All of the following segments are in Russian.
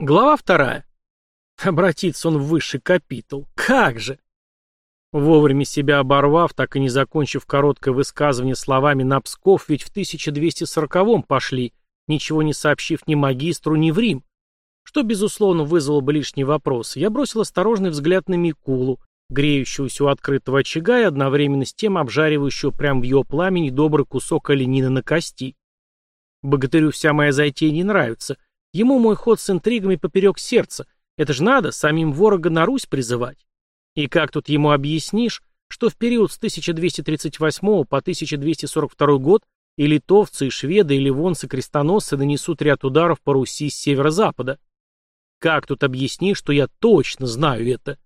Глава вторая. Обратиться он в высший капитул. Как же! Вовремя себя оборвав, так и не закончив короткое высказывание словами на Псков, ведь в 1240-м пошли, ничего не сообщив ни магистру, ни в Рим. Что, безусловно, вызвало бы лишний вопрос. Я бросил осторожный взгляд на Микулу, греющегося у открытого очага и одновременно с тем обжаривающего прямо в его пламени добрый кусок оленины на кости. Богатырю вся моя затея не нравится. Ему мой ход с интригами поперек сердца. Это ж надо, самим ворога на Русь призывать. И как тут ему объяснишь, что в период с 1238 по 1242 год и литовцы, и шведы, и ливонцы-крестоносцы нанесут ряд ударов по Руси с северо-запада? Как тут объяснишь, что я точно знаю это?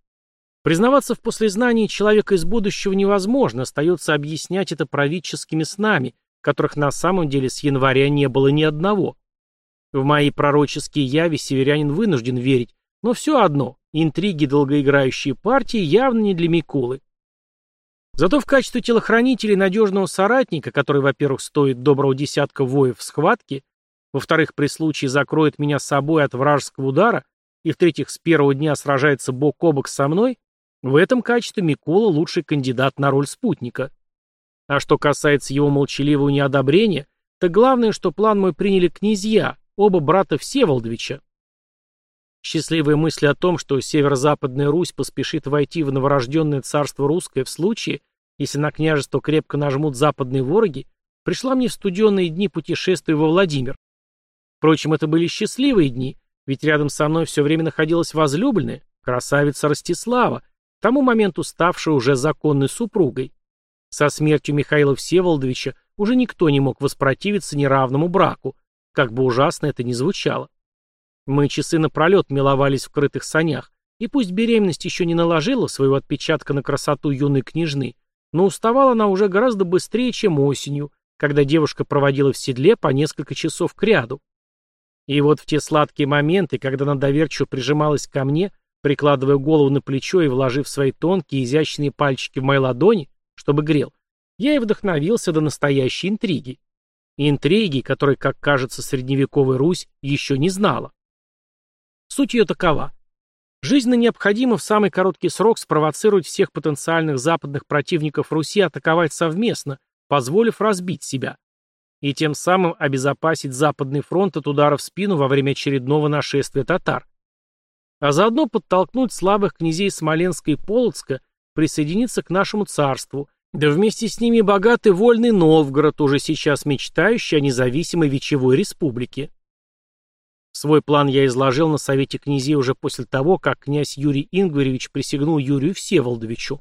Признаваться в послезнании человека из будущего невозможно, остается объяснять это правительскими снами, которых на самом деле с января не было ни одного. В мои пророческие яви северянин вынужден верить, но все одно, интриги долгоиграющие партии явно не для Микулы. Зато в качестве телохранителя и надежного соратника, который, во-первых, стоит доброго десятка воев в схватке, во-вторых, при случае закроет меня собой от вражеского удара, и, в-третьих, с первого дня сражается бок о бок со мной, в этом качестве Микула лучший кандидат на роль спутника. А что касается его молчаливого неодобрения, то главное, что план мой приняли князья, оба брата Всеволодовича. Счастливые мысли о том, что северо-западная Русь поспешит войти в новорожденное царство русское в случае, если на княжество крепко нажмут западные вороги, пришла мне в студенные дни путешествия во Владимир. Впрочем, это были счастливые дни, ведь рядом со мной все время находилась возлюбленная, красавица Ростислава, к тому моменту ставшая уже законной супругой. Со смертью Михаила Всеволодовича уже никто не мог воспротивиться неравному браку, как бы ужасно это ни звучало. Мы часы напролет миловались в крытых санях, и пусть беременность еще не наложила своего отпечатка на красоту юной княжны, но уставала она уже гораздо быстрее, чем осенью, когда девушка проводила в седле по несколько часов кряду. И вот в те сладкие моменты, когда она доверчиво прижималась ко мне, Прикладывая голову на плечо и вложив свои тонкие, изящные пальчики в мои ладони, чтобы грел, я и вдохновился до настоящей интриги. Интриги, которой, как кажется, средневековая Русь еще не знала. Суть ее такова. Жизненно необходимо в самый короткий срок спровоцировать всех потенциальных западных противников Руси атаковать совместно, позволив разбить себя. И тем самым обезопасить Западный фронт от удара в спину во время очередного нашествия татар а заодно подтолкнуть слабых князей Смоленска и Полоцка присоединиться к нашему царству, да вместе с ними богатый вольный Новгород, уже сейчас мечтающий о независимой Вечевой республике. Свой план я изложил на Совете князей уже после того, как князь Юрий Ингваревич присягнул Юрию Всеволодовичу.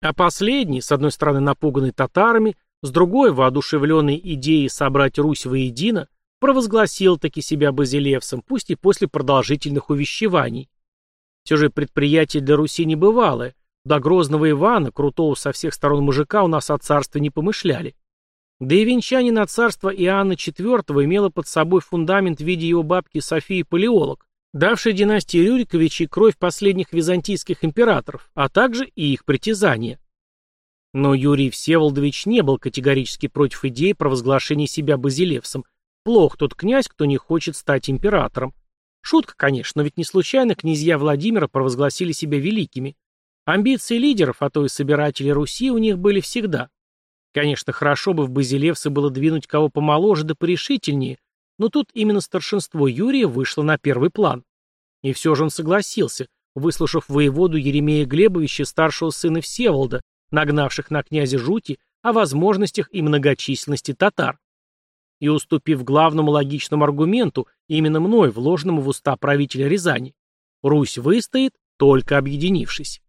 А последний, с одной стороны напуганный татарами, с другой, воодушевленный идеей собрать Русь воедино, провозгласил таки себя базилевсом, пусть и после продолжительных увещеваний. Все же предприятие для Руси небывалое. До грозного Ивана, крутого со всех сторон мужика, у нас о царстве не помышляли. Да и венчание на царство Иоанна IV имело под собой фундамент в виде его бабки Софии Палеолог, давшей династии Рюриковичей кровь последних византийских императоров, а также и их притязания. Но Юрий Всеволодович не был категорически против идеи провозглашения себя базилевсом, Плох тот князь, кто не хочет стать императором. Шутка, конечно, но ведь не случайно князья Владимира провозгласили себя великими. Амбиции лидеров, а то и собирателей Руси у них были всегда. Конечно, хорошо бы в Базилевсы было двинуть кого помоложе да порешительнее, но тут именно старшинство Юрия вышло на первый план. И все же он согласился, выслушав воеводу Еремея Глебовича, старшего сына Всеволода, нагнавших на князя жути о возможностях и многочисленности татар и уступив главному логичному аргументу, именно мной, вложенному в уста правителя Рязани. Русь выстоит, только объединившись.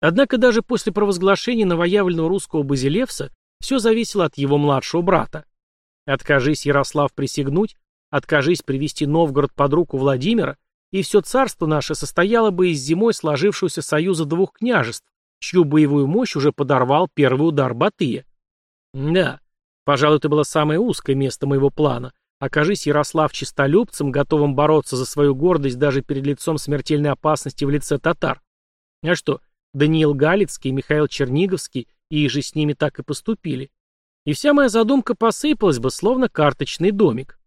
Однако даже после провозглашения новоявленного русского Базилевса все зависело от его младшего брата. Откажись Ярослав присягнуть, откажись привести Новгород под руку Владимира, и все царство наше состояло бы из зимой сложившегося союза двух княжеств, чью боевую мощь уже подорвал первый удар Батыя. Да, Пожалуй, это было самое узкое место моего плана. Окажись Ярослав чистолюбцем, готовым бороться за свою гордость даже перед лицом смертельной опасности в лице татар. А что, Даниил Галицкий, Михаил Черниговский и же с ними так и поступили. И вся моя задумка посыпалась бы, словно карточный домик.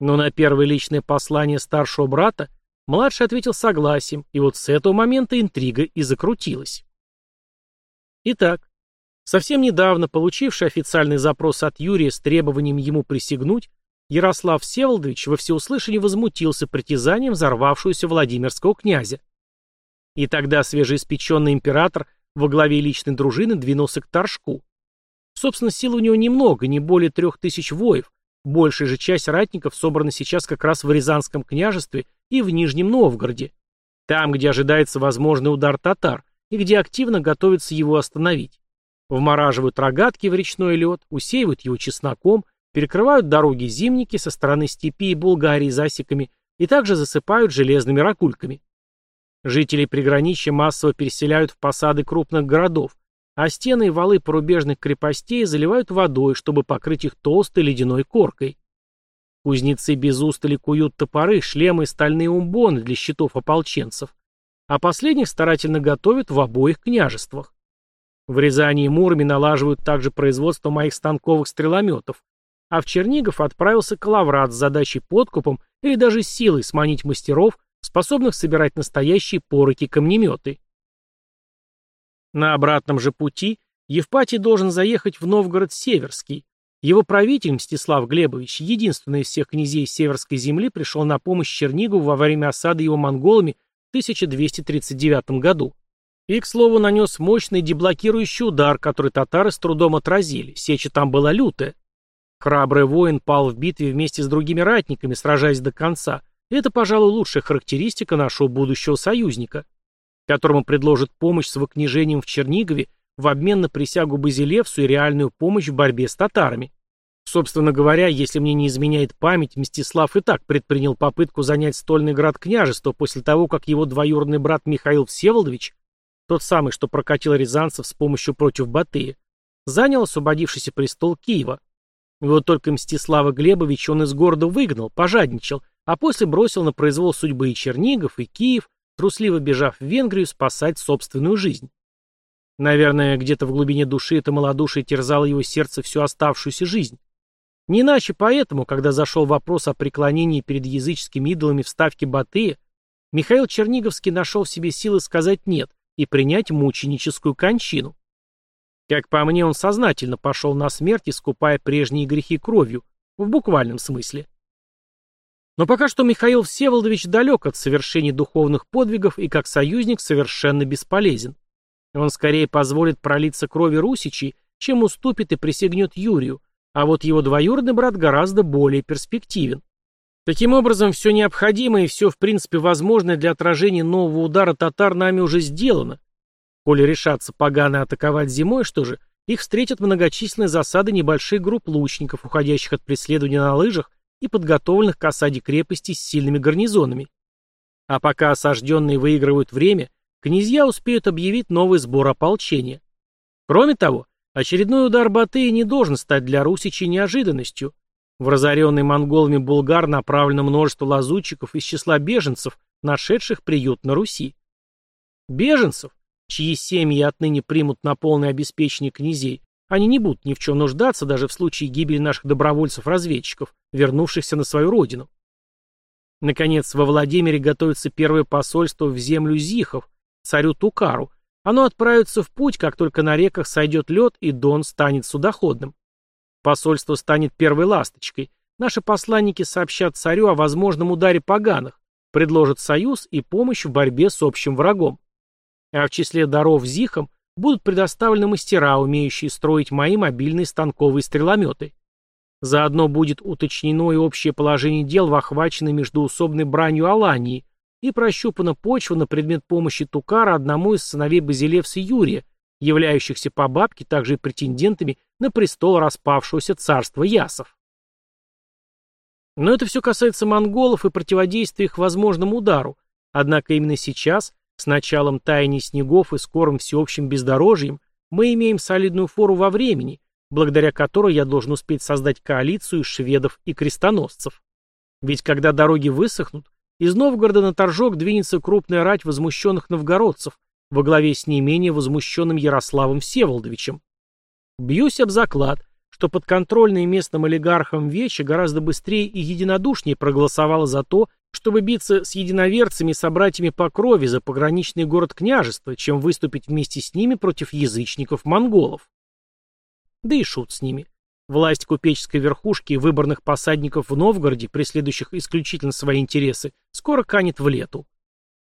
Но на первое личное послание старшего брата младший ответил согласием, и вот с этого момента интрига и закрутилась. Итак, совсем недавно получивший официальный запрос от Юрия с требованием ему присягнуть, Ярослав Всеволодович во всеуслышание возмутился притязанием взорвавшегося Владимирского князя. И тогда свежеиспеченный император во главе личной дружины двинулся к Торжку. Собственно, сил у него немного, не более трех тысяч воев, большая же часть ратников собрана сейчас как раз в Рязанском княжестве и в Нижнем Новгороде, там, где ожидается возможный удар татар, и где активно готовятся его остановить. Вмораживают рогатки в речной лед, усеивают его чесноком, перекрывают дороги зимники со стороны степи и Булгарии засеками и также засыпают железными ракульками. Жителей приграничья массово переселяют в посады крупных городов, а стены и валы порубежных крепостей заливают водой, чтобы покрыть их толстой ледяной коркой. Кузнецы без устали куют топоры, шлемы и стальные умбоны для щитов ополченцев, а последних старательно готовят в обоих княжествах. В Рязани и Муроме налаживают также производство моих станковых стрелометов, а в Чернигов отправился Калаврат с задачей подкупом или даже силой сманить мастеров, способных собирать настоящие пороки-камнеметы. На обратном же пути Евпатий должен заехать в Новгород-Северский. Его правитель Мстислав Глебович, единственный из всех князей Северской земли, пришел на помощь Чернигову во время осады его монголами в 1239 году. И, к слову, нанес мощный деблокирующий удар, который татары с трудом отразили. Сеча там была лютая. Храбрый воин пал в битве вместе с другими ратниками, сражаясь до конца. Это, пожалуй, лучшая характеристика нашего будущего союзника которому предложат помощь с выкнижением в Чернигове в обмен на присягу Базилевсу и реальную помощь в борьбе с татарами. Собственно говоря, если мне не изменяет память, Мстислав и так предпринял попытку занять стольный град княжества после того, как его двоюродный брат Михаил Всеволодович, тот самый, что прокатил рязанцев с помощью против Батыя, занял освободившийся престол Киева. Вот только Мстислава Глебовича он из города выгнал, пожадничал, а после бросил на произвол судьбы и Чернигов, и Киев, трусливо бежав в Венгрию спасать собственную жизнь. Наверное, где-то в глубине души это малодушие терзало его сердце всю оставшуюся жизнь. Не иначе поэтому, когда зашел вопрос о преклонении перед языческими идолами в ставке Батыя, Михаил Черниговский нашел в себе силы сказать «нет» и принять мученическую кончину. Как по мне, он сознательно пошел на смерть, искупая прежние грехи кровью, в буквальном смысле. Но пока что Михаил Всеволодович далек от совершения духовных подвигов и как союзник совершенно бесполезен. Он скорее позволит пролиться крови русичей, чем уступит и присягнет Юрию, а вот его двоюродный брат гораздо более перспективен. Таким образом, все необходимое и все, в принципе, возможное для отражения нового удара татар нами уже сделано. Коли решатся поганы атаковать зимой, что же, их встретят многочисленные засады небольших групп лучников, уходящих от преследования на лыжах и подготовленных к осаде крепости с сильными гарнизонами. А пока осажденные выигрывают время, князья успеют объявить новый сбор ополчения. Кроме того, очередной удар Батыя не должен стать для русичей неожиданностью. В разоренный монголами Булгар направлено множество лазутчиков из числа беженцев, нашедших приют на Руси. Беженцев, чьи семьи отныне примут на полное обеспечение князей, они не будут ни в чем нуждаться, даже в случае гибели наших добровольцев-разведчиков, вернувшихся на свою родину. Наконец, во Владимире готовится первое посольство в землю Зихов, царю Тукару. Оно отправится в путь, как только на реках сойдет лед и Дон станет судоходным. Посольство станет первой ласточкой. Наши посланники сообщат царю о возможном ударе поганых, предложат союз и помощь в борьбе с общим врагом. А в числе даров Зихам будут предоставлены мастера, умеющие строить мои мобильные станковые стрелометы. Заодно будет уточнено и общее положение дел в охваченной междуусобной бранью Алании и прощупана почва на предмет помощи Тукара одному из сыновей Базилевса Юрия, являющихся по бабке также и претендентами на престол распавшегося царства Ясов. Но это все касается монголов и противодействия их возможному удару, однако именно сейчас с началом таяния снегов и скорым всеобщим бездорожьем мы имеем солидную фору во времени, благодаря которой я должен успеть создать коалицию из шведов и крестоносцев. Ведь когда дороги высохнут, из Новгорода на Торжок двинется крупная рать возмущенных новгородцев во главе с не менее возмущенным Ярославом Всеволодовичем. Бьюсь об заклад, что подконтрольные местным олигархам Вече гораздо быстрее и единодушнее проголосовала за то, чтобы биться с единоверцами и собратьями по крови за пограничный город княжества, чем выступить вместе с ними против язычников-монголов. Да и шут с ними. Власть купеческой верхушки и выборных посадников в Новгороде, преследующих исключительно свои интересы, скоро канет в лету.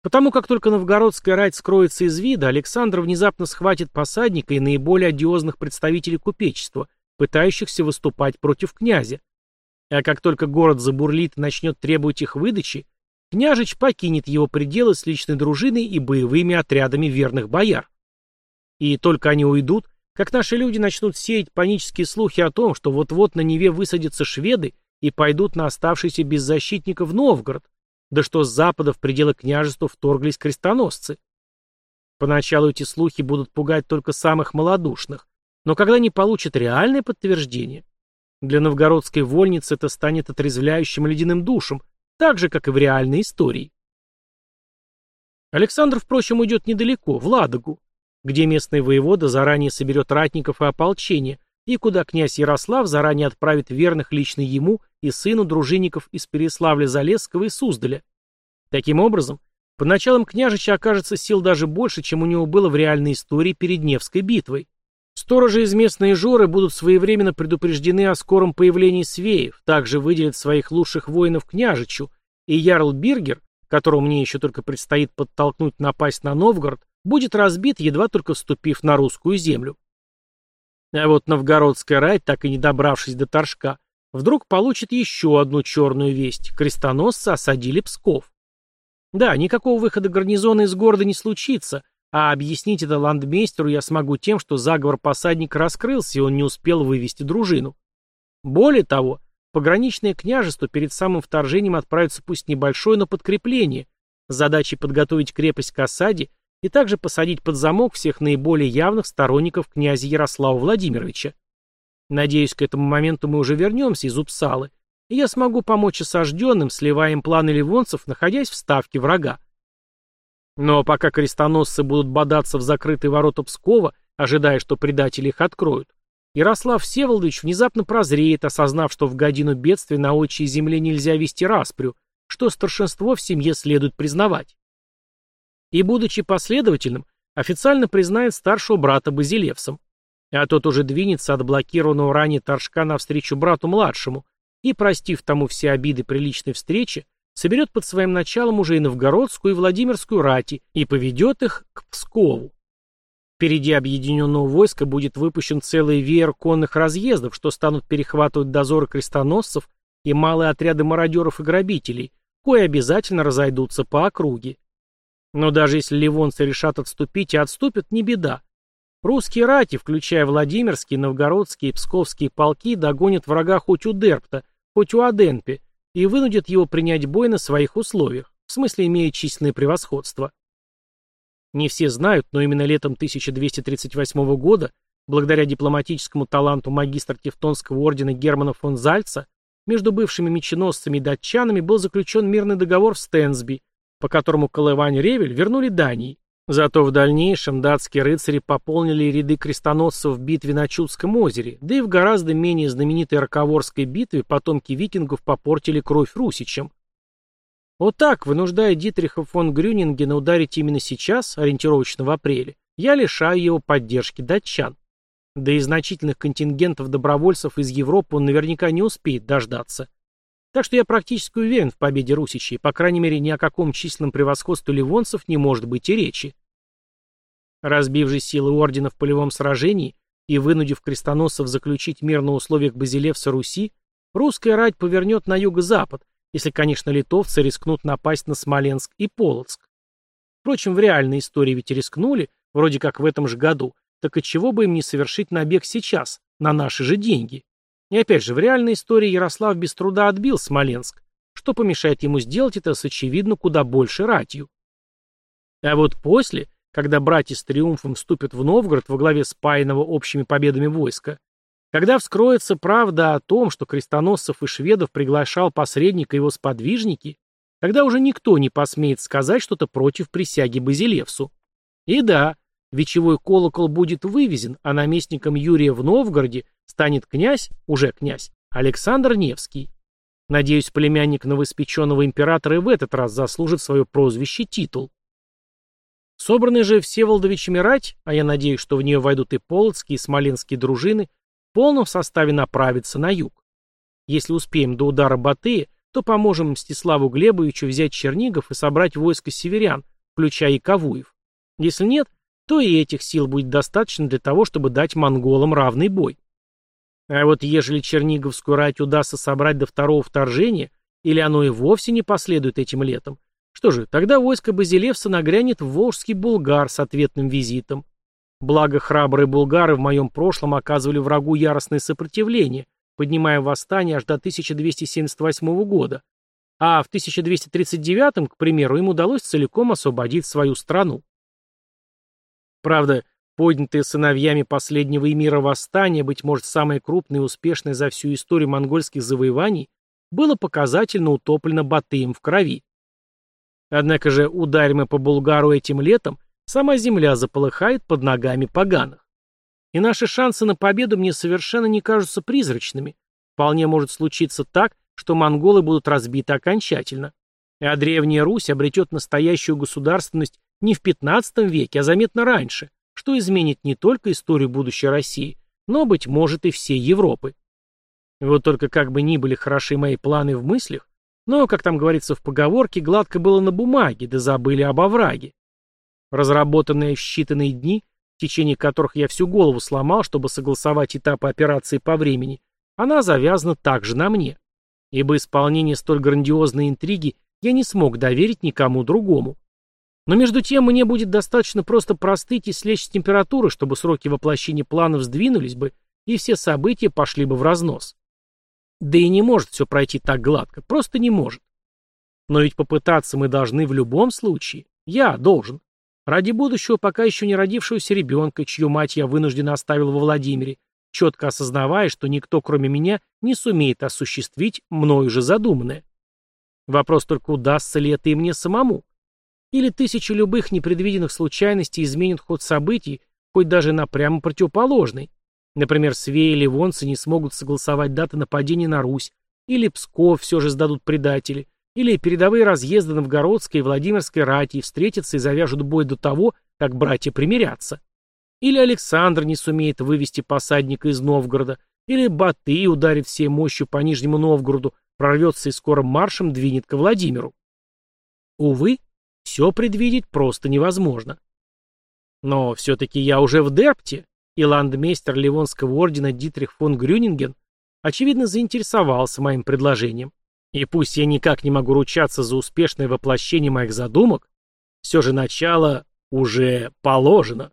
Потому как только новгородская рать скроется из вида, Александр внезапно схватит посадника и наиболее одиозных представителей купечества, пытающихся выступать против князя. А как только город забурлит и начнет требовать их выдачи, княжич покинет его пределы с личной дружиной и боевыми отрядами верных бояр. И только они уйдут, как наши люди начнут сеять панические слухи о том, что вот-вот на Неве высадятся шведы и пойдут на оставшийся без защитников Новгород, да что с запада в пределы княжества вторглись крестоносцы. Поначалу эти слухи будут пугать только самых малодушных, но когда не получат реальное подтверждение, для новгородской вольницы это станет отрезвляющим ледяным душем, так же, как и в реальной истории. Александр, впрочем, уйдет недалеко, в Ладогу, где местный воевода заранее соберет ратников и ополчение, и куда князь Ярослав заранее отправит верных лично ему и сыну дружинников из Переславля-Залесского и Суздаля. Таким образом, по началам княжича окажется сил даже больше, чем у него было в реальной истории перед Невской битвой. Сторожи из местной Жоры будут своевременно предупреждены о скором появлении свеев, также выделят своих лучших воинов княжичу, и Ярл Биргер, которого мне еще только предстоит подтолкнуть напасть на Новгород, будет разбит, едва только вступив на русскую землю. А вот новгородская рать, так и не добравшись до Торжка, вдруг получит еще одну черную весть. Крестоносцы осадили Псков. Да, никакого выхода гарнизона из города не случится, а объяснить это ландмейстеру я смогу тем, что заговор посадника раскрылся, и он не успел вывести дружину. Более того, пограничное княжество перед самым вторжением отправится пусть небольшое, но подкрепление, с задачей подготовить крепость к осаде и также посадить под замок всех наиболее явных сторонников князя Ярослава Владимировича. Надеюсь, к этому моменту мы уже вернемся из Упсалы, и я смогу помочь осажденным, сливая им планы ливонцев, находясь в ставке врага. Но пока крестоносцы будут бодаться в закрытые ворота Пскова, ожидая, что предатели их откроют, Ярослав Всеволодович внезапно прозреет, осознав, что в годину бедствия на отчей земле нельзя вести распрю, что старшинство в семье следует признавать и, будучи последовательным, официально признает старшего брата Базилевсом. А тот уже двинется от блокированного ранее Торжка навстречу брату младшему и, простив тому все обиды при личной встрече, соберет под своим началом уже и новгородскую, и Владимирскую рати и поведет их к Пскову. Впереди объединенного войска будет выпущен целый веер конных разъездов, что станут перехватывать дозоры крестоносцев и малые отряды мародеров и грабителей, кои обязательно разойдутся по округе. Но даже если ливонцы решат отступить и отступят, не беда. Русские рати, включая Владимирские, Новгородские и Псковские полки, догонят врага хоть у Дерпта, хоть у Аденпе, и вынудят его принять бой на своих условиях, в смысле имея численное превосходство. Не все знают, но именно летом 1238 года, благодаря дипломатическому таланту магистра Тевтонского ордена Германа фон Зальца, между бывшими меченосцами и датчанами был заключен мирный договор в Стенсби, по которому Колывань Ревель вернули Дании. Зато в дальнейшем датские рыцари пополнили ряды крестоносцев в битве на Чудском озере, да и в гораздо менее знаменитой Роковорской битве потомки викингов попортили кровь русичам. Вот так, вынуждая Дитриха фон Грюнингена ударить именно сейчас, ориентировочно в апреле, я лишаю его поддержки датчан. Да и значительных контингентов добровольцев из Европы он наверняка не успеет дождаться. Так что я практически уверен в победе русичей, по крайней мере, ни о каком численном превосходстве ливонцев не может быть и речи. Разбив же силы ордена в полевом сражении и вынудив крестоносцев заключить мир на условиях Базилевса Руси, русская рать повернет на юго-запад, если, конечно, литовцы рискнут напасть на Смоленск и Полоцк. Впрочем, в реальной истории ведь рискнули, вроде как в этом же году, так и чего бы им не совершить набег сейчас, на наши же деньги? И опять же, в реальной истории Ярослав без труда отбил Смоленск. Что помешает ему сделать это с очевидно куда больше ратью? А вот после, когда братья с триумфом вступят в Новгород во главе спаянного общими победами войска, когда вскроется правда о том, что крестоносцев и шведов приглашал посредник и его сподвижники, тогда уже никто не посмеет сказать что-то против присяги Базилевсу. И да, вечевой колокол будет вывезен, а наместником Юрия в Новгороде станет князь, уже князь, Александр Невский. Надеюсь, племянник новоиспеченного императора и в этот раз заслужит свое прозвище титул. Собранные же Всеволодовичами рать, а я надеюсь, что в нее войдут и полоцкие, и смоленские дружины, в полном составе направится на юг. Если успеем до удара Батыя, то поможем Мстиславу Глебовичу взять Чернигов и собрать войско северян, включая и Кавуев. Если нет, то и этих сил будет достаточно для того, чтобы дать монголам равный бой. А вот ежели Черниговскую рать удастся собрать до второго вторжения, или оно и вовсе не последует этим летом, что же, тогда войско Базилевса нагрянет в Волжский Булгар с ответным визитом. Благо храбрые булгары в моем прошлом оказывали врагу яростное сопротивление, поднимая восстание аж до 1278 года, а в 1239, к примеру, им удалось целиком освободить свою страну. Правда, поднятые сыновьями последнего эмира восстание, быть может, самое крупное и успешное за всю историю монгольских завоеваний, было показательно утоплено Батыем в крови. Однако же, ударим мы по Булгару этим летом, сама земля заполыхает под ногами поганых. И наши шансы на победу мне совершенно не кажутся призрачными. Вполне может случиться так, что монголы будут разбиты окончательно. А древняя Русь обретет настоящую государственность не в 15 веке, а заметно раньше, что изменит не только историю будущей России, но, быть может, и всей Европы. Вот только как бы ни были хороши мои планы в мыслях, но, как там говорится в поговорке, гладко было на бумаге, да забыли об овраге. Разработанная в считанные дни, в течение которых я всю голову сломал, чтобы согласовать этапы операции по времени, она завязана также на мне. Ибо исполнение столь грандиозной интриги я не смог доверить никому другому. Но между тем мне будет достаточно просто простыть и слечь с температуры, чтобы сроки воплощения планов сдвинулись бы, и все события пошли бы в разнос. Да и не может все пройти так гладко, просто не может. Но ведь попытаться мы должны в любом случае. Я должен. Ради будущего пока еще не родившегося ребенка, чью мать я вынужден оставил во Владимире, четко осознавая, что никто, кроме меня, не сумеет осуществить мною же задуманное. Вопрос только, удастся ли это и мне самому. Или тысячи любых непредвиденных случайностей изменят ход событий, хоть даже на прямо противоположный. Например, Свеи и Ливонцы не смогут согласовать даты нападения на Русь, или Псков все же сдадут предатели, или передовые разъезды Новгородской и Владимирской рати встретятся и завяжут бой до того, как братья примирятся. Или Александр не сумеет вывести посадника из Новгорода, или Батый ударит всей мощью по Нижнему Новгороду, прорвется и скорым маршем двинет ко Владимиру. Увы, все предвидеть просто невозможно. Но все-таки я уже в Дерпте, и ландмейстер Ливонского ордена Дитрих фон Грюнинген, очевидно, заинтересовался моим предложением. И пусть я никак не могу ручаться за успешное воплощение моих задумок, все же начало уже положено.